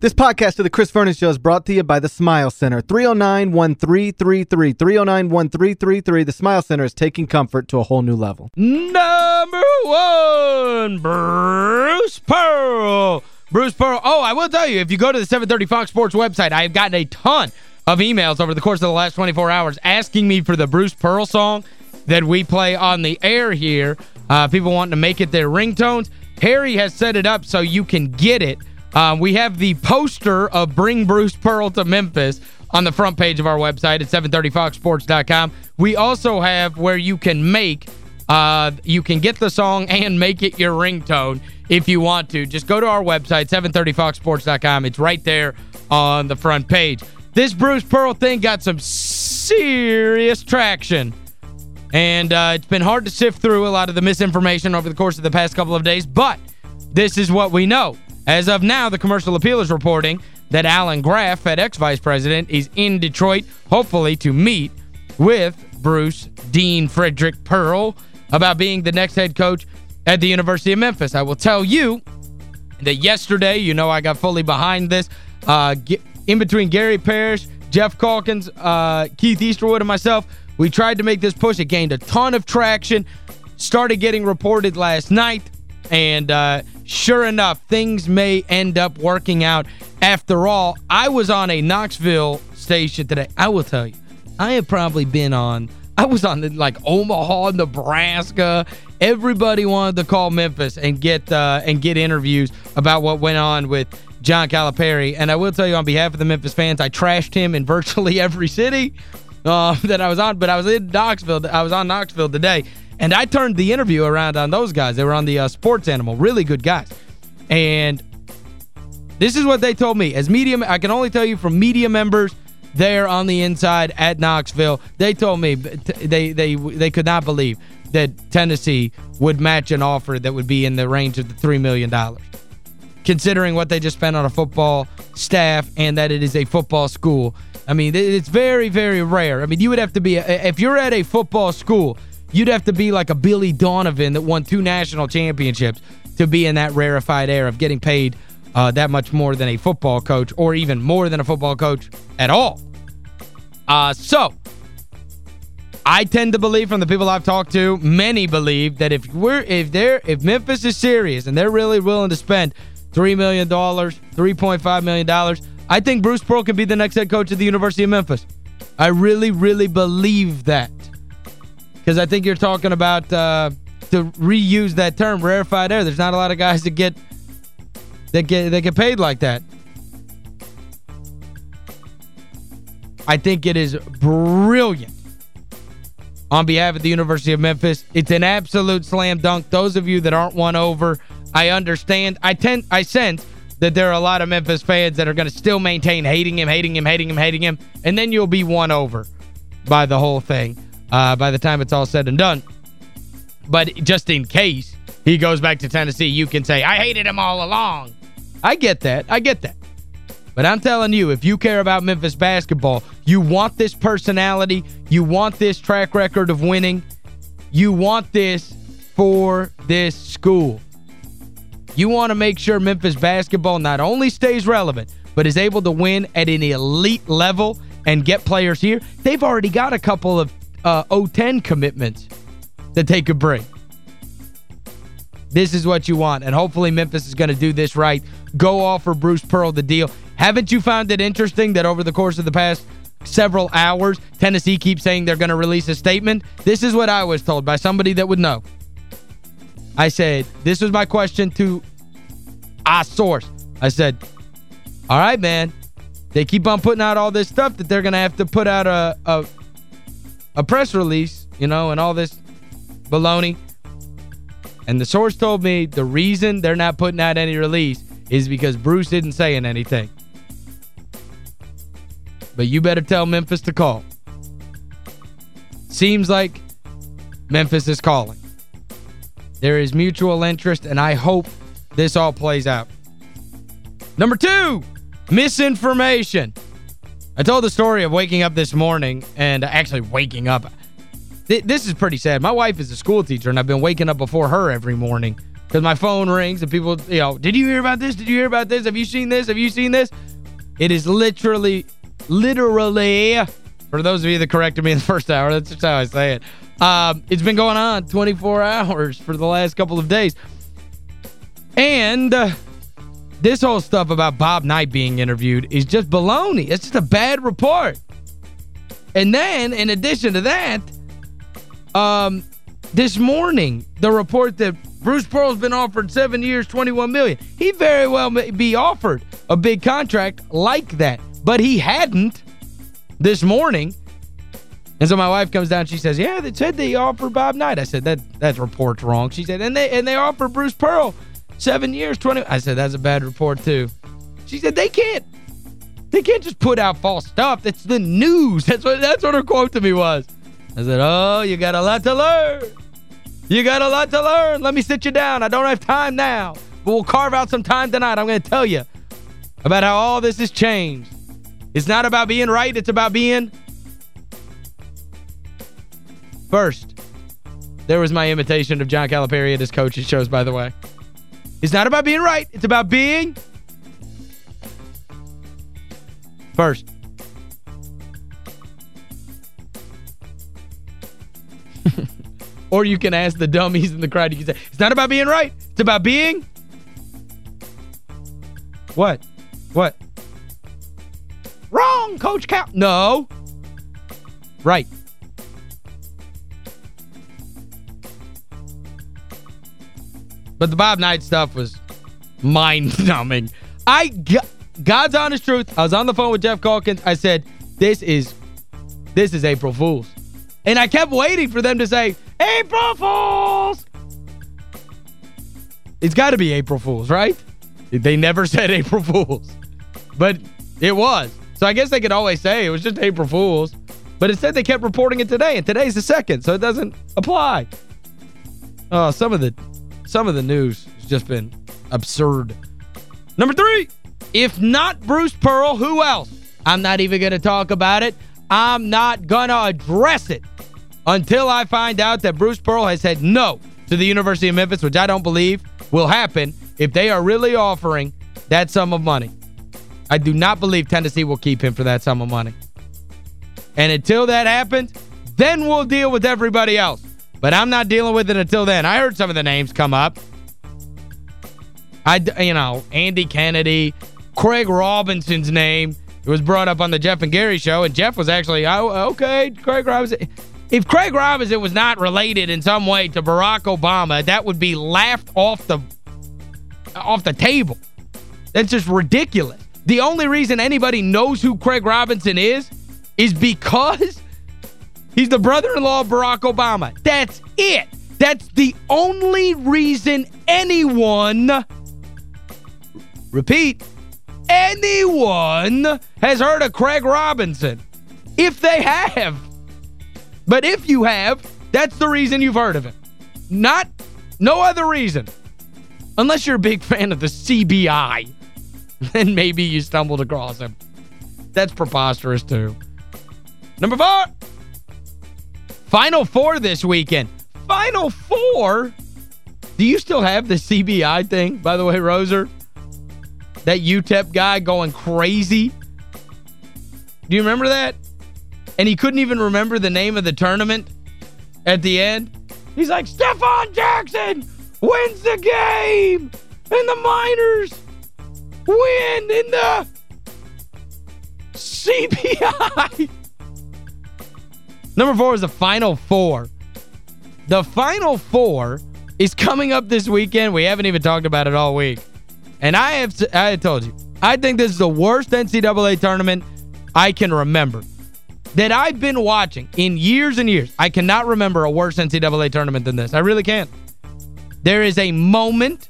This podcast of the Chris Vernon Show is brought to you by the Smile Center. 309-1333. 309-1333. The Smile Center is taking comfort to a whole new level. Number one, Bruce Pearl. Bruce Pearl. Oh, I will tell you, if you go to the 730 Fox Sports website, I have gotten a ton of emails over the course of the last 24 hours asking me for the Bruce Pearl song that we play on the air here. Uh, people wanting to make it their ringtones. Harry has set it up so you can get it um, we have the poster of Bring Bruce Pearl to Memphis on the front page of our website at 730foxsports.com. We also have where you can make, uh, you can get the song and make it your ringtone if you want to. Just go to our website, 730foxsports.com. It's right there on the front page. This Bruce Pearl thing got some serious traction. And uh, it's been hard to sift through a lot of the misinformation over the course of the past couple of days, but this is what we know. As of now, the commercial appeal is reporting that Alan Graf, FedEx vice president, is in Detroit, hopefully to meet with Bruce Dean Frederick Pearl about being the next head coach at the University of Memphis. I will tell you that yesterday, you know I got fully behind this, uh, in between Gary Parrish, Geoff Calkins, uh, Keith Easterwood, and myself, we tried to make this push. It gained a ton of traction, started getting reported last night, and uh, sure enough, things may end up working out. After all, I was on a Knoxville station today. I will tell you, I have probably been on, I was on the, like Omaha, Nebraska. Everybody wanted to call Memphis and get uh, and get interviews about what went on with John Calipari. And I will tell you on behalf of the Memphis fans, I trashed him in virtually every city uh, that I was on. But I was in Knoxville. I was on Knoxville today. And I turned the interview around on those guys. They were on the uh, Sports Animal. Really good guys. And this is what they told me. As media, I can only tell you from media members there on the inside at Knoxville. They told me they they they could not believe that Tennessee would match an offer that would be in the range of the $3 million. Considering what they just spent on a football staff and that it is a football school. I mean, it's very, very rare. I mean, you would have to be, if you're at a football school You'd have to be like a Billy Donovan that won two national championships to be in that rarefied air of getting paid uh, that much more than a football coach or even more than a football coach at all. Uh, so, I tend to believe from the people I've talked to, many believe that if we're if they're if Memphis is serious and they're really willing to spend $3 million, $3.5 million, I think Bruce Pearl can be the next head coach of the University of Memphis. I really, really believe that. Because I think you're talking about, uh, to reuse that term, rarefied air. There's not a lot of guys that get that get that get paid like that. I think it is brilliant on behalf of the University of Memphis. It's an absolute slam dunk. Those of you that aren't won over, I understand. I tend I sense that there are a lot of Memphis fans that are going to still maintain hating him, hating him, hating him, hating him, and then you'll be won over by the whole thing uh, by the time it's all said and done. But just in case he goes back to Tennessee, you can say, I hated him all along. I get that. I get that. But I'm telling you, if you care about Memphis basketball, you want this personality, you want this track record of winning, you want this for this school. You want to make sure Memphis basketball not only stays relevant, but is able to win at an elite level and get players here. They've already got a couple of uh, 010 commitments that they could bring. This is what you want, and hopefully Memphis is going to do this right. Go offer Bruce Pearl the deal. Haven't you found it interesting that over the course of the past several hours, Tennessee keeps saying they're going to release a statement? This is what I was told by somebody that would know. I said, this was my question to a source. I said, all right, man, they keep on putting out all this stuff that they're going to have to put out a, a a press release, you know, and all this baloney. And the source told me the reason they're not putting out any release is because Bruce isn't saying anything. But you better tell Memphis to call. Seems like Memphis is calling. There is mutual interest, and I hope this all plays out. Number two, misinformation. I told the story of waking up this morning and actually waking up. Th this is pretty sad. My wife is a school teacher, and I've been waking up before her every morning Because my phone rings and people, you know, did you hear about this? Did you hear about this? Have you seen this? Have you seen this? It is literally, literally, for those of you that corrected me in the first hour, that's just how I say it. Um, it's been going on 24 hours for the last couple of days. And uh, this whole stuff about Bob Knight being interviewed is just baloney. It's just a bad report. And then, in addition to that, um, this morning, the report that Bruce Pearl's been offered seven years, 21 million. He very well may be offered a big contract like that. But he hadn't this morning. And so my wife comes down she says, yeah, they said they offered Bob Knight. I said, that that report's wrong. She said, and they and they offered Bruce Pearl seven years, 20. I said, that's a bad report too. She said, they can't. They can't just put out false stuff. That's the news. That's what that's what her quote to me was. I said, oh, you got a lot to learn. You got a lot to learn. Let me sit you down. I don't have time now. But we'll carve out some time tonight. I'm going to tell you about how all this has changed. It's not about being right. It's about being first. There was my imitation of John Calipari at his coach's shows, by the way. It's not about being right. It's about being first. or you can ask the dummies in the crowd. You can say, it's not about being right. It's about being... What? What? Wrong, Coach Cal. No. Right. But the Bob Knight stuff was mind-numbing. I God's honest truth, I was on the phone with Geoff Calkins. I said, this is this is April Fool's. And I kept waiting for them to say, April Fools! It's got to be April Fools, right? They never said April Fools. But it was. So I guess they could always say it was just April Fools. But instead they kept reporting it today, and today's the second, so it doesn't apply. Oh, some of the some of the news has just been absurd. Number three, if not Bruce Pearl, who else? I'm not even going to talk about it. I'm not going to address it until I find out that Bruce Pearl has said no to the University of Memphis, which I don't believe will happen if they are really offering that sum of money. I do not believe Tennessee will keep him for that sum of money. And until that happens, then we'll deal with everybody else. But I'm not dealing with it until then. I heard some of the names come up. I, you know, Andy Kennedy, Craig Robinson's name was brought up on the Geoff and Gary show, and Geoff was actually, oh, okay, Craig Robinson. If Craig Robinson was not related in some way to Barack Obama, that would be laughed off the off the table. That's just ridiculous. The only reason anybody knows who Craig Robinson is is because he's the brother-in-law of Barack Obama. That's it. That's the only reason anyone, repeat, anyone has heard of Craig Robinson. If they have. But if you have, that's the reason you've heard of him. Not, no other reason. Unless you're a big fan of the CBI. Then maybe you stumbled across him. That's preposterous, too. Number four. Final four this weekend. Final four? Do you still have the CBI thing, by the way, Roser? That UTEP guy going crazy? Do you remember that? and he couldn't even remember the name of the tournament at the end. He's like, Stefon Jackson wins the game, and the Miners win in the CBI. Number four is the Final Four. The Final Four is coming up this weekend. We haven't even talked about it all week. And I have I have told you, I think this is the worst NCAA tournament I can remember that I've been watching in years and years. I cannot remember a worse NCAA tournament than this. I really can't. There is a moment,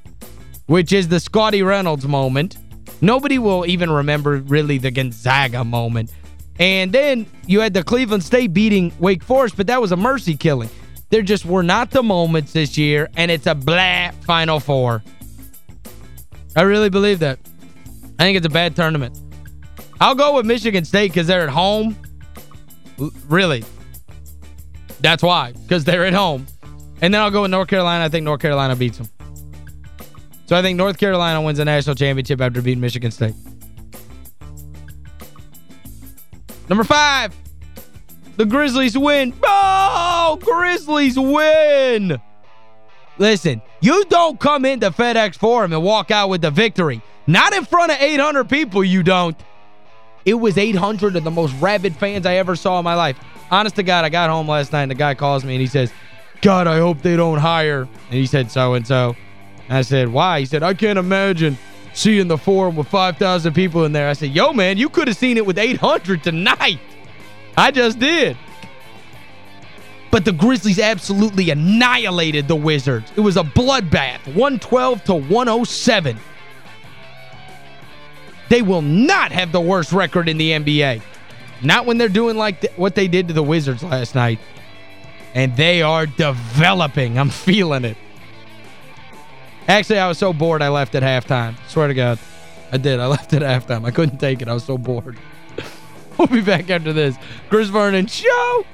which is the Scottie Reynolds moment. Nobody will even remember really the Gonzaga moment. And then you had the Cleveland State beating Wake Forest, but that was a mercy killing. There just were not the moments this year, and it's a blah Final Four. I really believe that. I think it's a bad tournament. I'll go with Michigan State because they're at home. Really. That's why. Because they're at home. And then I'll go with North Carolina. I think North Carolina beats them. So I think North Carolina wins the national championship after beating Michigan State. Number five, the Grizzlies win. Oh, Grizzlies win. Listen, you don't come into FedEx Forum and walk out with the victory. Not in front of 800 people, you don't. It was 800 of the most rabid fans I ever saw in my life. Honest to God, I got home last night and the guy calls me and he says, God, I hope they don't hire. And he said so-and-so. I said, why? He said, I can't imagine seeing the forum with 5,000 people in there. I said, yo, man, you could have seen it with 800 tonight. I just did. But the Grizzlies absolutely annihilated the Wizards. It was a bloodbath, 112 to 107. They will not have the worst record in the NBA. Not when they're doing like th what they did to the Wizards last night. And they are developing. I'm feeling it. Actually, I was so bored I left at halftime. Swear to God. I did. I left at halftime. I couldn't take it. I was so bored. we'll be back after this. Chris Vernon Show.